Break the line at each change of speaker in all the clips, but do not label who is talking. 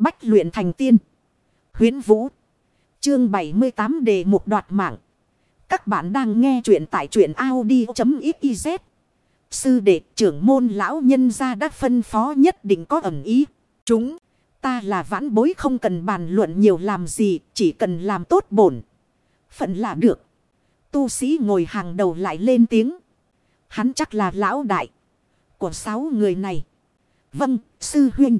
Bách luyện thành tiên. Huyến Vũ. Chương 78 đề mục đoạt mạng. Các bạn đang nghe truyện tại truyện Audi.xyz. Sư đệ trưởng môn lão nhân gia đã phân phó nhất định có ẩn ý. Chúng. Ta là vãn bối không cần bàn luận nhiều làm gì. Chỉ cần làm tốt bổn. Phận là được. Tu sĩ ngồi hàng đầu lại lên tiếng. Hắn chắc là lão đại. Của sáu người này. Vâng, sư huynh.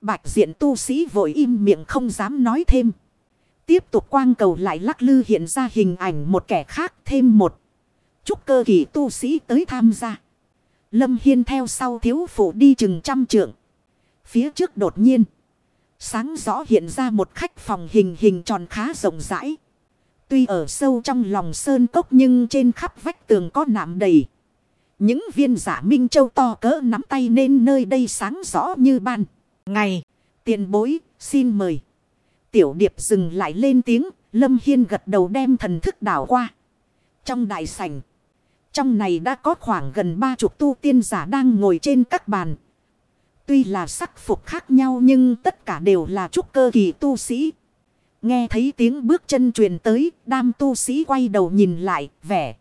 Bạch diện tu sĩ vội im miệng không dám nói thêm. Tiếp tục quang cầu lại lắc lư hiện ra hình ảnh một kẻ khác thêm một. Chúc cơ kỳ tu sĩ tới tham gia. Lâm Hiên theo sau thiếu phụ đi chừng trăm trượng. Phía trước đột nhiên. Sáng rõ hiện ra một khách phòng hình hình tròn khá rộng rãi. Tuy ở sâu trong lòng sơn cốc nhưng trên khắp vách tường có nạm đầy. Những viên giả minh châu to cỡ nắm tay nên nơi đây sáng rõ như ban. Ngày, tiền bối, xin mời. Tiểu điệp dừng lại lên tiếng, Lâm Hiên gật đầu đem thần thức đảo qua. Trong đại sảnh, trong này đã có khoảng gần ba chục tu tiên giả đang ngồi trên các bàn. Tuy là sắc phục khác nhau nhưng tất cả đều là trúc cơ kỳ tu sĩ. Nghe thấy tiếng bước chân truyền tới, đam tu sĩ quay đầu nhìn lại, vẻ.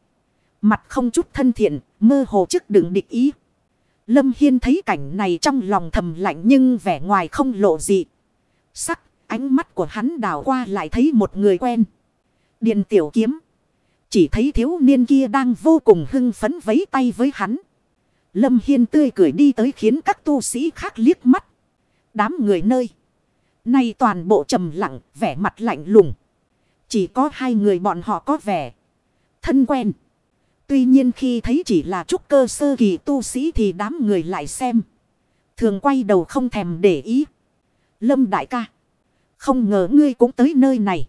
Mặt không chút thân thiện, mơ hồ chức đựng địch ý. Lâm Hiên thấy cảnh này trong lòng thầm lạnh nhưng vẻ ngoài không lộ gì. Sắc, ánh mắt của hắn đảo qua lại thấy một người quen. Điền tiểu kiếm. Chỉ thấy thiếu niên kia đang vô cùng hưng phấn vấy tay với hắn. Lâm Hiên tươi cười đi tới khiến các tu sĩ khác liếc mắt. Đám người nơi. Này toàn bộ trầm lặng, vẻ mặt lạnh lùng. Chỉ có hai người bọn họ có vẻ thân quen. Tuy nhiên khi thấy chỉ là trúc cơ sơ kỳ tu sĩ thì đám người lại xem. Thường quay đầu không thèm để ý. Lâm đại ca. Không ngờ ngươi cũng tới nơi này.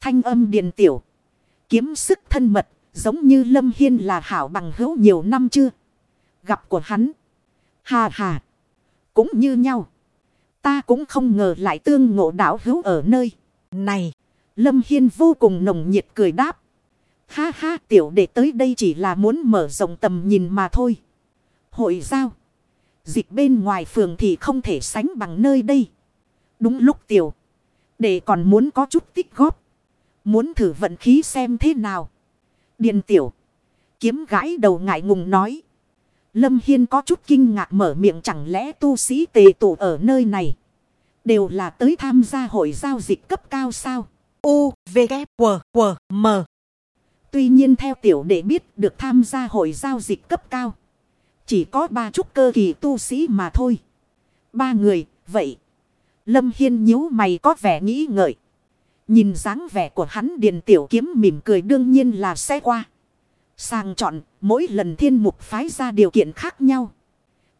Thanh âm điện tiểu. Kiếm sức thân mật. Giống như Lâm Hiên là hảo bằng hữu nhiều năm chưa. Gặp của hắn. Hà hà. Cũng như nhau. Ta cũng không ngờ lại tương ngộ đảo hữu ở nơi. Này. Lâm Hiên vô cùng nồng nhiệt cười đáp. Ha ha tiểu đệ tới đây chỉ là muốn mở rộng tầm nhìn mà thôi. Hội giao. Dịch bên ngoài phường thì không thể sánh bằng nơi đây. Đúng lúc tiểu. Đệ còn muốn có chút tích góp. Muốn thử vận khí xem thế nào. Điền tiểu. Kiếm gãi đầu ngại ngùng nói. Lâm Hiên có chút kinh ngạc mở miệng chẳng lẽ tu sĩ tề tụ ở nơi này. Đều là tới tham gia hội giao dịch cấp cao sao. U, V, K, W, W, M. Tuy nhiên theo tiểu đệ biết được tham gia hội giao dịch cấp cao. Chỉ có ba trúc cơ kỳ tu sĩ mà thôi. Ba người, vậy. Lâm Hiên nhíu mày có vẻ nghĩ ngợi. Nhìn dáng vẻ của hắn điền tiểu kiếm mỉm cười đương nhiên là sẽ qua. Sàng chọn mỗi lần thiên mục phái ra điều kiện khác nhau.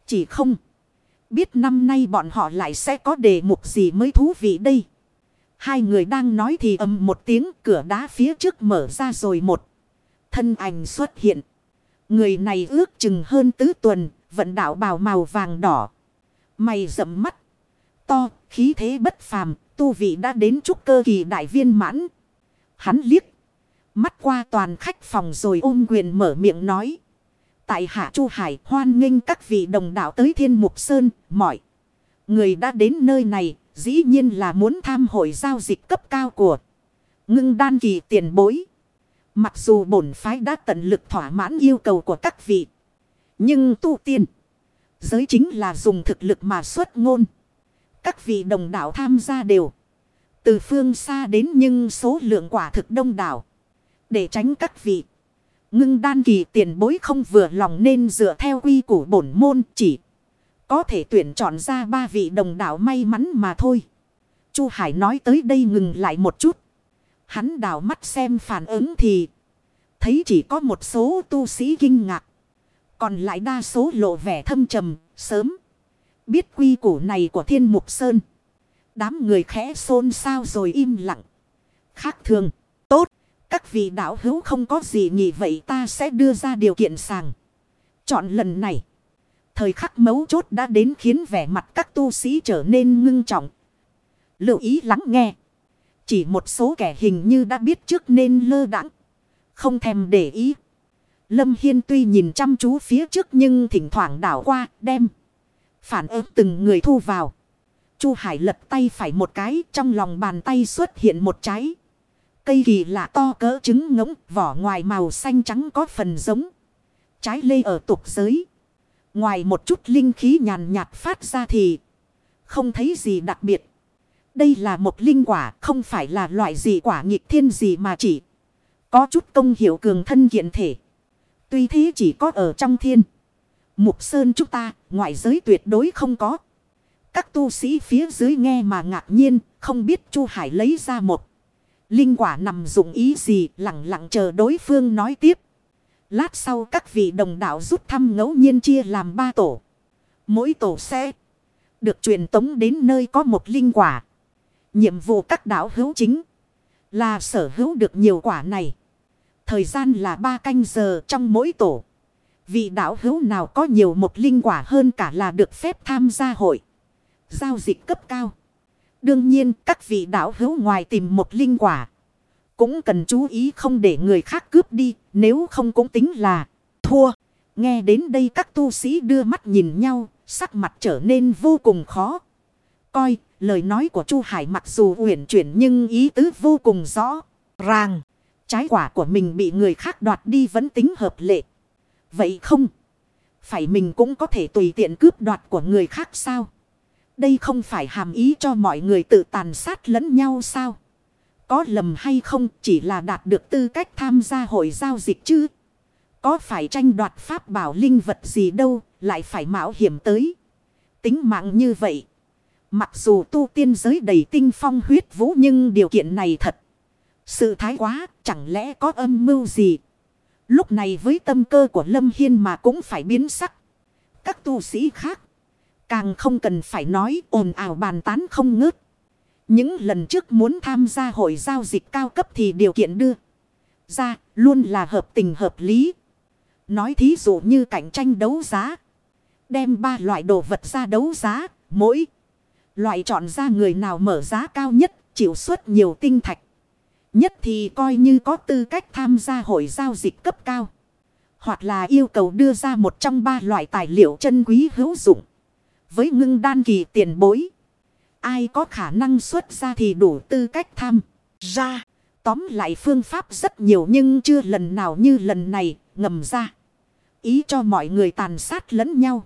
Chỉ không. Biết năm nay bọn họ lại sẽ có đề mục gì mới thú vị đây. Hai người đang nói thì ầm một tiếng cửa đá phía trước mở ra rồi một. Thân ảnh xuất hiện. Người này ước chừng hơn tứ tuần, vận đạo bào màu vàng đỏ. Mày rậm mắt. To, khí thế bất phàm, tu vị đã đến trúc cơ kỳ đại viên mãn. Hắn liếc. Mắt qua toàn khách phòng rồi ôm quyền mở miệng nói. Tại hạ Chu Hải hoan nghênh các vị đồng đạo tới thiên mục sơn, mọi. Người đã đến nơi này, dĩ nhiên là muốn tham hội giao dịch cấp cao của ngưng đan kỳ tiền bối. Mặc dù bổn phái đã tận lực thỏa mãn yêu cầu của các vị. Nhưng tu tiên. Giới chính là dùng thực lực mà xuất ngôn. Các vị đồng đạo tham gia đều. Từ phương xa đến nhưng số lượng quả thực đông đảo. Để tránh các vị. Ngưng đan kỳ tiền bối không vừa lòng nên dựa theo quy củ bổn môn chỉ. Có thể tuyển chọn ra ba vị đồng đạo may mắn mà thôi. Chu Hải nói tới đây ngừng lại một chút. Hắn đảo mắt xem phản ứng thì. Thấy chỉ có một số tu sĩ kinh ngạc. Còn lại đa số lộ vẻ thâm trầm, sớm. Biết quy củ này của thiên mục sơn. Đám người khẽ xôn xao rồi im lặng. Khác thường, tốt, các vị đạo hữu không có gì nhỉ vậy ta sẽ đưa ra điều kiện sàng. Chọn lần này. Thời khắc mấu chốt đã đến khiến vẻ mặt các tu sĩ trở nên ngưng trọng. Lưu ý lắng nghe. Chỉ một số kẻ hình như đã biết trước nên lơ đãng Không thèm để ý. Lâm Hiên tuy nhìn chăm chú phía trước nhưng thỉnh thoảng đảo qua đem. Phản ứng từng người thu vào. Chu Hải lật tay phải một cái, trong lòng bàn tay xuất hiện một trái. Cây kỳ lạ to cỡ trứng ngỗng, vỏ ngoài màu xanh trắng có phần giống. Trái lê ở tục giới. Ngoài một chút linh khí nhàn nhạt phát ra thì không thấy gì đặc biệt. Đây là một linh quả, không phải là loại gì quả nghịch thiên gì mà chỉ có chút công hiệu cường thân kiện thể. Tuy thế chỉ có ở trong thiên. Mục Sơn chúng ta, ngoại giới tuyệt đối không có. Các tu sĩ phía dưới nghe mà ngạc nhiên, không biết Chu Hải lấy ra một. Linh quả nằm dụng ý gì, lặng lặng chờ đối phương nói tiếp. Lát sau các vị đồng đạo rút thăm ngẫu nhiên chia làm ba tổ. Mỗi tổ sẽ được truyền tống đến nơi có một linh quả. Nhiệm vụ các đạo hữu chính là sở hữu được nhiều quả này. Thời gian là ba canh giờ trong mỗi tổ. Vị đạo hữu nào có nhiều một linh quả hơn cả là được phép tham gia hội. Giao dịch cấp cao. Đương nhiên, các vị đạo hữu ngoài tìm một linh quả. Cũng cần chú ý không để người khác cướp đi. Nếu không cũng tính là thua. Nghe đến đây các tu sĩ đưa mắt nhìn nhau. Sắc mặt trở nên vô cùng khó. Coi lời nói của Chu Hải mặc dù uyển chuyển nhưng ý tứ vô cùng rõ. Ràng. Trái quả của mình bị người khác đoạt đi vẫn tính hợp lệ. Vậy không? Phải mình cũng có thể tùy tiện cướp đoạt của người khác sao? Đây không phải hàm ý cho mọi người tự tàn sát lẫn nhau sao? Có lầm hay không chỉ là đạt được tư cách tham gia hội giao dịch chứ? Có phải tranh đoạt pháp bảo linh vật gì đâu, lại phải mạo hiểm tới. Tính mạng như vậy. Mặc dù tu tiên giới đầy tinh phong huyết vũ nhưng điều kiện này thật. Sự thái quá, chẳng lẽ có âm mưu gì? Lúc này với tâm cơ của Lâm Hiên mà cũng phải biến sắc. Các tu sĩ khác. Càng không cần phải nói ồn ào bàn tán không ngớt. Những lần trước muốn tham gia hội giao dịch cao cấp thì điều kiện đưa ra luôn là hợp tình hợp lý. Nói thí dụ như cạnh tranh đấu giá. Đem ba loại đồ vật ra đấu giá, mỗi loại chọn ra người nào mở giá cao nhất, chịu suất nhiều tinh thạch. Nhất thì coi như có tư cách tham gia hội giao dịch cấp cao. Hoặc là yêu cầu đưa ra một trong ba loại tài liệu chân quý hữu dụng. Với ngưng đan kỳ tiền bối. Ai có khả năng xuất ra thì đủ tư cách tham ra. Tóm lại phương pháp rất nhiều nhưng chưa lần nào như lần này ngầm ra. Ý cho mọi người tàn sát lẫn nhau.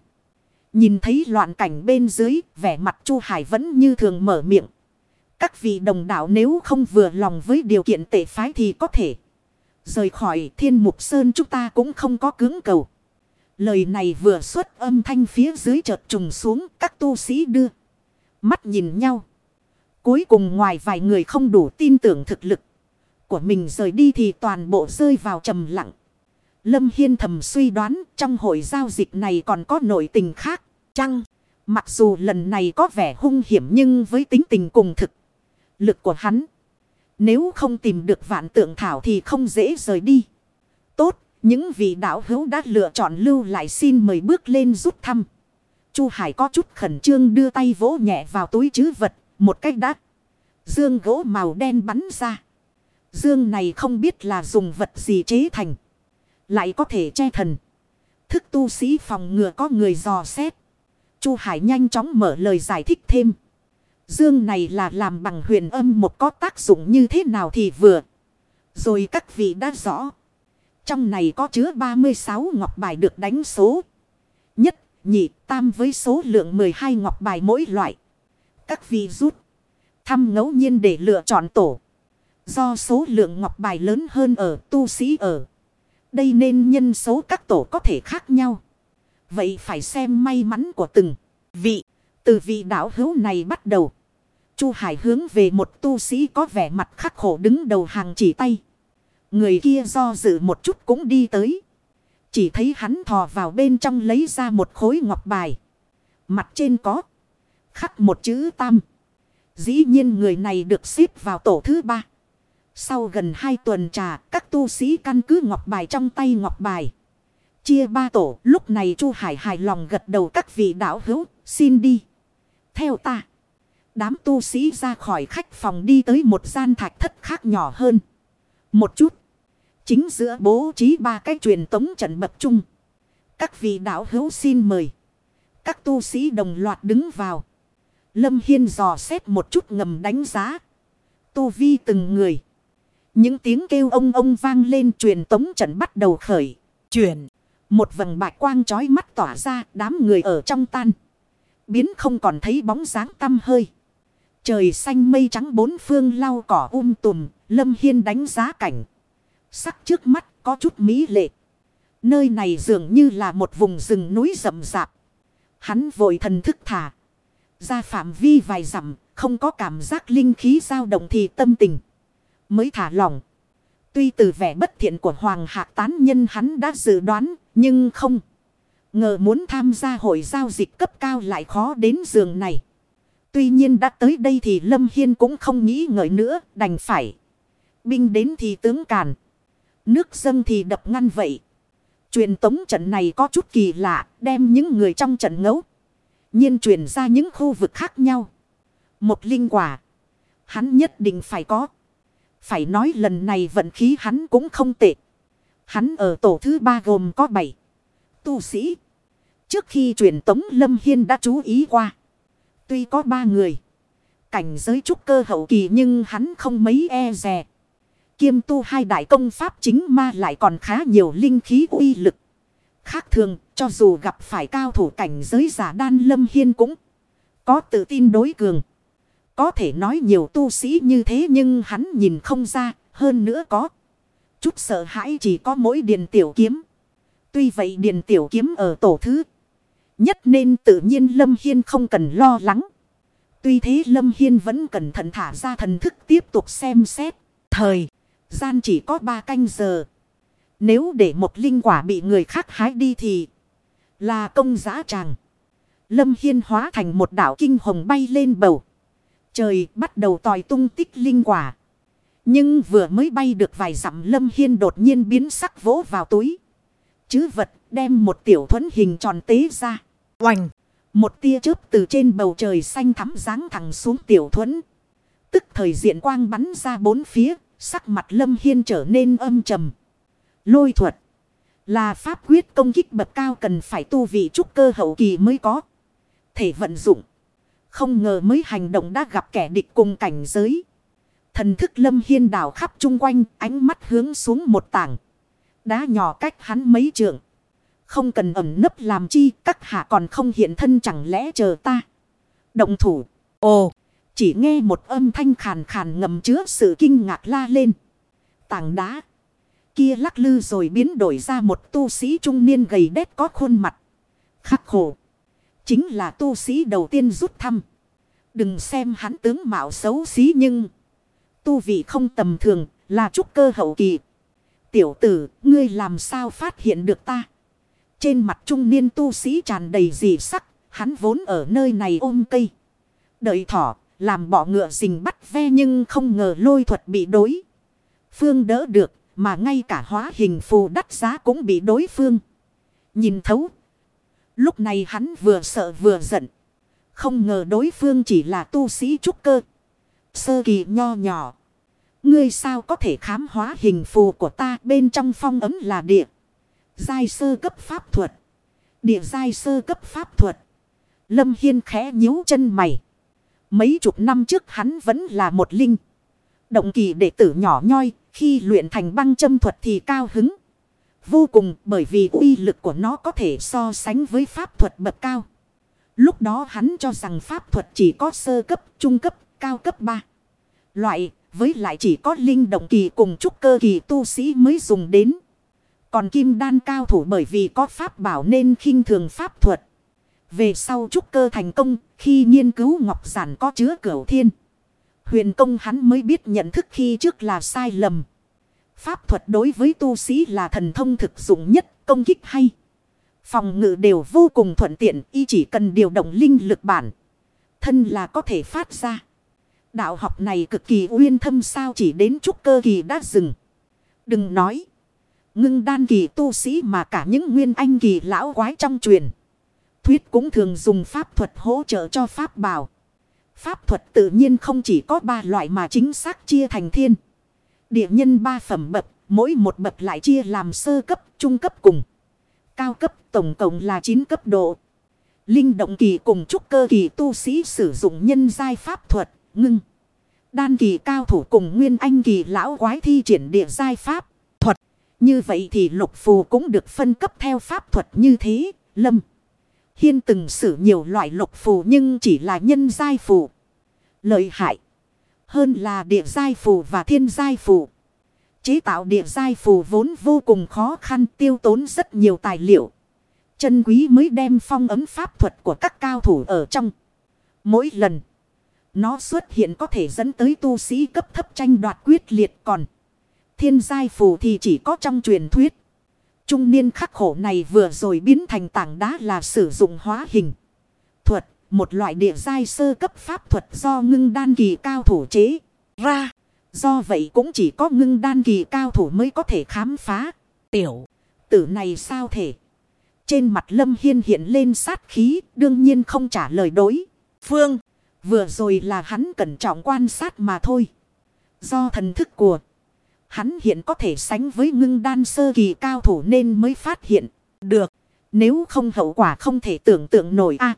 Nhìn thấy loạn cảnh bên dưới, vẻ mặt Chu Hải vẫn như thường mở miệng. Các vị đồng đạo nếu không vừa lòng với điều kiện tệ phái thì có thể. Rời khỏi thiên mục sơn chúng ta cũng không có cứng cầu. Lời này vừa xuất âm thanh phía dưới chợt trùng xuống các tu sĩ đưa. Mắt nhìn nhau. Cuối cùng ngoài vài người không đủ tin tưởng thực lực của mình rời đi thì toàn bộ rơi vào trầm lặng. Lâm Hiên thầm suy đoán trong hội giao dịch này còn có nội tình khác. Chăng, mặc dù lần này có vẻ hung hiểm nhưng với tính tình cùng thực lực của hắn. Nếu không tìm được vạn tượng thảo thì không dễ rời đi. Tốt, những vị đạo hữu đã lựa chọn lưu lại xin mời bước lên rút thăm. Chu Hải có chút khẩn trương đưa tay vỗ nhẹ vào túi chứ vật, một cách đắt. Dương gỗ màu đen bắn ra. Dương này không biết là dùng vật gì chế thành. Lại có thể che thần. Thức tu sĩ phòng ngừa có người dò xét. Chu Hải nhanh chóng mở lời giải thích thêm. Dương này là làm bằng huyền âm một có tác dụng như thế nào thì vừa. Rồi các vị đã rõ. Trong này có chứa 36 ngọc bài được đánh số. Nhị, tam với số lượng 12 ngọc bài mỗi loại. Các vị rút. Thăm ngẫu nhiên để lựa chọn tổ. Do số lượng ngọc bài lớn hơn ở tu sĩ ở. Đây nên nhân số các tổ có thể khác nhau. Vậy phải xem may mắn của từng vị. Từ vị đạo hữu này bắt đầu. Chu Hải hướng về một tu sĩ có vẻ mặt khắc khổ đứng đầu hàng chỉ tay. Người kia do dự một chút cũng đi tới. Chỉ thấy hắn thò vào bên trong lấy ra một khối ngọc bài. Mặt trên có. Khắc một chữ tam. Dĩ nhiên người này được xếp vào tổ thứ ba. Sau gần hai tuần trà, các tu sĩ căn cứ ngọc bài trong tay ngọc bài. Chia ba tổ, lúc này Chu Hải hài lòng gật đầu các vị đạo hữu, xin đi. Theo ta. Đám tu sĩ ra khỏi khách phòng đi tới một gian thạch thất khác nhỏ hơn. Một chút. Chính giữa bố trí ba cái truyền tống trận bậc chung. Các vị đạo hữu xin mời. Các tu sĩ đồng loạt đứng vào. Lâm Hiên dò xét một chút ngầm đánh giá. Tu vi từng người. Những tiếng kêu ông ông vang lên truyền tống trận bắt đầu khởi. Chuyển. Một vầng bạch quang chói mắt tỏa ra, đám người ở trong tan. Biến không còn thấy bóng dáng tăm hơi. Trời xanh mây trắng bốn phương lau cỏ um tùm. Lâm Hiên đánh giá cảnh. Sắc trước mắt có chút mỹ lệ. Nơi này dường như là một vùng rừng núi rậm rạp. Hắn vội thần thức thả. Ra phạm vi vài dặm, không có cảm giác linh khí dao động thì tâm tình. Mới thả lỏng. Tuy từ vẻ bất thiện của Hoàng Hạc tán nhân hắn đã dự đoán, nhưng không. Ngờ muốn tham gia hội giao dịch cấp cao lại khó đến giường này. Tuy nhiên đã tới đây thì Lâm Hiên cũng không nghĩ ngợi nữa, đành phải. Binh đến thì tướng càn. Nước dâng thì đập ngăn vậy. Truyền tống trận này có chút kỳ lạ, đem những người trong trận ngấu. nhiên truyền ra những khu vực khác nhau. Một linh quả. Hắn nhất định phải có. Phải nói lần này vận khí hắn cũng không tệ. Hắn ở tổ thứ ba gồm có bảy tu sĩ. Trước khi truyền tống Lâm Hiên đã chú ý qua. Tuy có ba người. Cảnh giới trúc cơ hậu kỳ nhưng hắn không mấy e rè. Kiêm tu hai đại công pháp chính ma lại còn khá nhiều linh khí uy lực. Khác thường, cho dù gặp phải cao thủ cảnh giới giả đan lâm hiên cũng có tự tin đối cường. Có thể nói nhiều tu sĩ như thế nhưng hắn nhìn không ra, hơn nữa có. Chút sợ hãi chỉ có mỗi điền tiểu kiếm. Tuy vậy điền tiểu kiếm ở tổ thứ nhất nên tự nhiên Lâm Hiên không cần lo lắng. Tuy thế Lâm Hiên vẫn cẩn thận thả ra thần thức tiếp tục xem xét. Thời gian chỉ có ba canh giờ. Nếu để một linh quả bị người khác hái đi thì là công giá tràng. Lâm Hiên hóa thành một đảo kinh hồng bay lên bầu. Trời bắt đầu tòi tung tích linh quả. Nhưng vừa mới bay được vài dặm, Lâm Hiên đột nhiên biến sắc vỗ vào túi. Chứ vật đem một tiểu thuẫn hình tròn tế ra. Oành! Một tia chớp từ trên bầu trời xanh thắm ráng thẳng xuống tiểu thuẫn. Tức thời diện quang bắn ra bốn phía. Sắc mặt Lâm Hiên trở nên âm trầm. Lôi thuật. Là pháp quyết công kích bậc cao cần phải tu vị trúc cơ hậu kỳ mới có. Thể vận dụng. Không ngờ mới hành động đã gặp kẻ địch cùng cảnh giới. Thần thức lâm hiên đảo khắp chung quanh, ánh mắt hướng xuống một tảng. Đá nhỏ cách hắn mấy trượng. Không cần ẩm nấp làm chi, các hạ còn không hiện thân chẳng lẽ chờ ta. Động thủ. Ồ. Chỉ nghe một âm thanh khàn khàn ngầm chứa sự kinh ngạc la lên. Tảng đá. Kia lắc lư rồi biến đổi ra một tu sĩ trung niên gầy đét có khuôn mặt. Khắc khổ. Chính là tu sĩ đầu tiên rút thăm. Đừng xem hắn tướng mạo xấu xí nhưng. Tu vị không tầm thường là trúc cơ hậu kỳ. Tiểu tử, ngươi làm sao phát hiện được ta? Trên mặt trung niên tu sĩ tràn đầy dị sắc, hắn vốn ở nơi này ôm cây. Đợi thỏ, làm bỏ ngựa rình bắt ve nhưng không ngờ lôi thuật bị đối. Phương đỡ được, mà ngay cả hóa hình phù đắt giá cũng bị đối phương. Nhìn thấu. Lúc này hắn vừa sợ vừa giận. Không ngờ đối phương chỉ là tu sĩ trúc cơ. Sơ kỳ nho nhỏ. Ngươi sao có thể khám hóa hình phù của ta bên trong phong ấm là địa. Giai sơ cấp pháp thuật. Địa giai sơ cấp pháp thuật. Lâm Hiên khẽ nhíu chân mày. Mấy chục năm trước hắn vẫn là một linh. Động kỳ đệ tử nhỏ nhoi. Khi luyện thành băng châm thuật thì cao hứng. Vô cùng bởi vì uy lực của nó có thể so sánh với pháp thuật bậc cao. Lúc đó hắn cho rằng pháp thuật chỉ có sơ cấp, trung cấp, cao cấp 3. Loại, với lại chỉ có linh động kỳ cùng trúc cơ kỳ tu sĩ mới dùng đến. Còn kim đan cao thủ bởi vì có pháp bảo nên khinh thường pháp thuật. Về sau trúc cơ thành công, khi nghiên cứu ngọc giản có chứa cửu thiên. Huyền công hắn mới biết nhận thức khi trước là sai lầm. Pháp thuật đối với tu sĩ là thần thông thực dụng nhất, công kích hay. Phòng ngự đều vô cùng thuận tiện, y chỉ cần điều động linh lực bản. Thân là có thể phát ra. Đạo học này cực kỳ uyên thâm sao chỉ đến trúc cơ kỳ đã dừng. Đừng nói. Ngưng đan kỳ tu sĩ mà cả những nguyên anh kỳ lão quái trong truyền. Thuyết cũng thường dùng pháp thuật hỗ trợ cho pháp bảo. Pháp thuật tự nhiên không chỉ có ba loại mà chính xác chia thành thiên. Địa nhân ba phẩm bậc, mỗi một bậc lại chia làm sơ cấp, trung cấp cùng. Cao cấp tổng cộng là 9 cấp độ. Linh động kỳ cùng trúc cơ kỳ tu sĩ sử dụng nhân giai pháp thuật, ngưng. Đan kỳ cao thủ cùng nguyên anh kỳ lão quái thi triển địa giai pháp thuật. Như vậy thì lục phù cũng được phân cấp theo pháp thuật như thế, lâm. Hiên từng sử nhiều loại lục phù nhưng chỉ là nhân giai phù. Lợi hại. Hơn là địa giai phù và thiên giai phù. Chế tạo địa giai phù vốn vô cùng khó khăn, tiêu tốn rất nhiều tài liệu. Chân quý mới đem phong ấm pháp thuật của các cao thủ ở trong. Mỗi lần. Nó xuất hiện có thể dẫn tới tu sĩ cấp thấp tranh đoạt quyết liệt còn. Thiên giai phù thì chỉ có trong truyền thuyết. Trung niên khắc khổ này vừa rồi biến thành tảng đá là sử dụng hóa hình. Thuật, một loại địa giai sơ cấp pháp thuật do ngưng đan kỳ cao thủ chế ra. Do vậy cũng chỉ có ngưng đan kỳ cao thủ mới có thể khám phá. Tiểu tử này sao thể? Trên mặt Lâm Hiên hiện lên sát khí, đương nhiên không trả lời đối. Phương, vừa rồi là hắn cẩn trọng quan sát mà thôi. Do thần thức của hắn hiện có thể sánh với ngưng đan sơ kỳ cao thủ nên mới phát hiện được. Nếu không hậu quả không thể tưởng tượng nổi a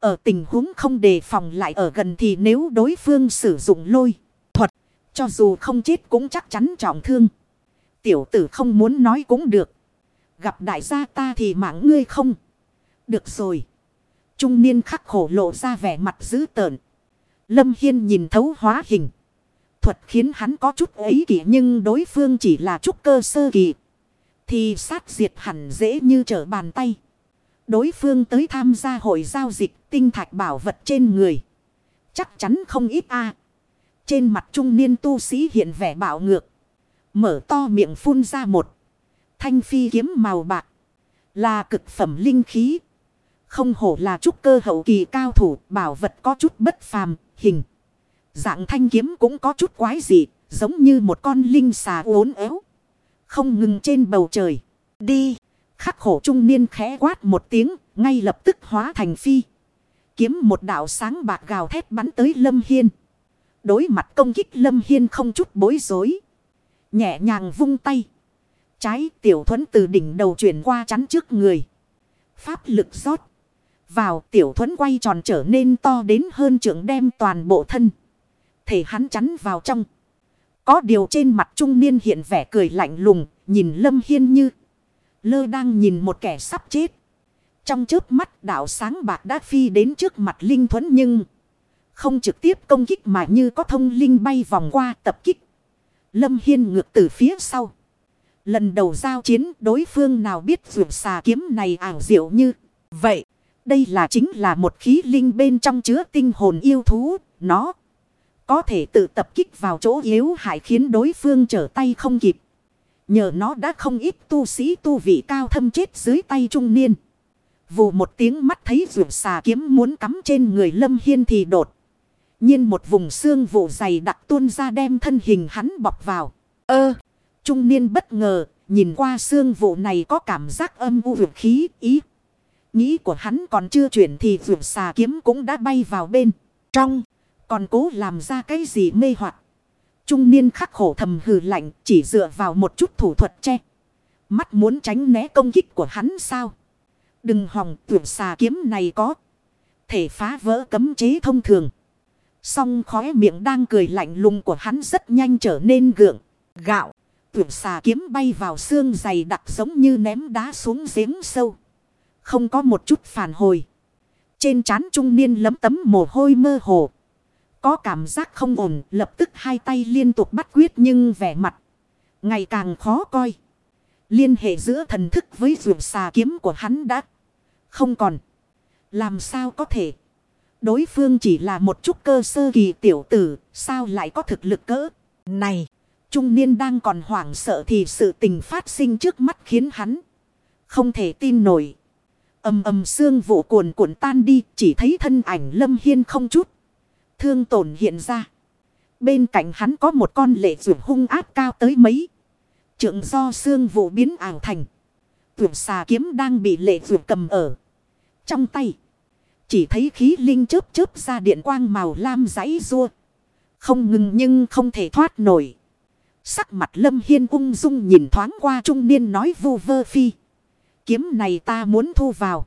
Ở tình huống không đề phòng lại ở gần thì nếu đối phương sử dụng lôi thuật, cho dù không chết cũng chắc chắn trọng thương. Tiểu tử không muốn nói cũng được. Gặp đại gia ta thì mạng ngươi không. Được rồi. Trung niên khắc khổ lộ ra vẻ mặt dữ tợn. Lâm Hiên nhìn thấu hóa hình. Thuật khiến hắn có chút ấy kỷ nhưng đối phương chỉ là chút cơ sơ kỳ. Thì sát diệt hẳn dễ như trở bàn tay. Đối phương tới tham gia hội giao dịch tinh thạch bảo vật trên người. Chắc chắn không ít a Trên mặt trung niên tu sĩ hiện vẻ bạo ngược. Mở to miệng phun ra một. Thanh phi kiếm màu bạc. Là cực phẩm linh khí. Không hổ là trúc cơ hậu kỳ cao thủ. Bảo vật có chút bất phàm. Hình. Dạng thanh kiếm cũng có chút quái dị. Giống như một con linh xà uốn éo. Không ngừng trên bầu trời. Đi. Khắc khổ trung niên khẽ quát một tiếng. Ngay lập tức hóa thành phi. Kiếm một đạo sáng bạc gào thét bắn tới Lâm Hiên. Đối mặt công kích Lâm Hiên không chút bối rối. Nhẹ nhàng vung tay. Trái tiểu thuẫn từ đỉnh đầu chuyển qua chắn trước người. Pháp lực rót. Vào, tiểu thuẫn quay tròn trở nên to đến hơn trưởng đem toàn bộ thân. Thể hắn chắn vào trong. Có điều trên mặt trung niên hiện vẻ cười lạnh lùng. Nhìn lâm hiên như. Lơ đang nhìn một kẻ sắp chết. Trong trước mắt, đạo sáng bạc đã phi đến trước mặt linh thuẫn nhưng. Không trực tiếp công kích mà như có thông linh bay vòng qua tập kích. Lâm Hiên ngược từ phía sau. Lần đầu giao chiến, đối phương nào biết vượt xà kiếm này ảo diệu như vậy. Đây là chính là một khí linh bên trong chứa tinh hồn yêu thú. Nó có thể tự tập kích vào chỗ yếu hại khiến đối phương trở tay không kịp. Nhờ nó đã không ít tu sĩ tu vị cao thâm chết dưới tay trung niên. Vù một tiếng mắt thấy vượt xà kiếm muốn cắm trên người lâm hiên thì đột. nhiên một vùng xương vụ dày đặc tuôn ra đem thân hình hắn bọc vào. Ơ! Trung niên bất ngờ, nhìn qua xương vụ này có cảm giác âm u vượt khí ý. Nghĩ của hắn còn chưa chuyển thì vượt xà kiếm cũng đã bay vào bên. Trong, còn cố làm ra cái gì mê hoặc Trung niên khắc khổ thầm hừ lạnh chỉ dựa vào một chút thủ thuật che. Mắt muốn tránh né công kích của hắn sao? Đừng hòng tuyển xà kiếm này có. Thể phá vỡ cấm chế thông thường. Song khóe miệng đang cười lạnh lùng của hắn rất nhanh trở nên gượng, gạo. Tuyển xà kiếm bay vào xương dày đặc giống như ném đá xuống giếng sâu. Không có một chút phản hồi. Trên trán trung niên lấm tấm mồ hôi mơ hồ. Có cảm giác không ổn lập tức hai tay liên tục bắt quyết nhưng vẻ mặt. Ngày càng khó coi. Liên hệ giữa thần thức với vượt xà kiếm của hắn đã không còn. Làm sao có thể. Đối phương chỉ là một chút cơ sơ kỳ tiểu tử. Sao lại có thực lực cỡ. Này. Trung niên đang còn hoảng sợ thì sự tình phát sinh trước mắt khiến hắn không thể tin nổi. Âm âm xương vụ cuồn cuộn tan đi, chỉ thấy thân ảnh Lâm Hiên không chút thương tổn hiện ra. Bên cạnh hắn có một con lệ rượu hung áp cao tới mấy. Trượng do xương vụ biến ảo thành. Rượu xà kiếm đang bị lệ rượu cầm ở. Trong tay. Chỉ thấy khí linh chớp chớp ra điện quang màu lam giấy rua. Không ngừng nhưng không thể thoát nổi. Sắc mặt lâm hiên ung dung nhìn thoáng qua trung niên nói vu vơ phi. Kiếm này ta muốn thu vào.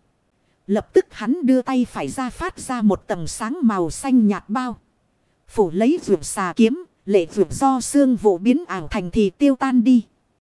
Lập tức hắn đưa tay phải ra phát ra một tầng sáng màu xanh nhạt bao. Phủ lấy vượt xà kiếm, lệ vượt do xương vụ biến ảo thành thì tiêu tan đi.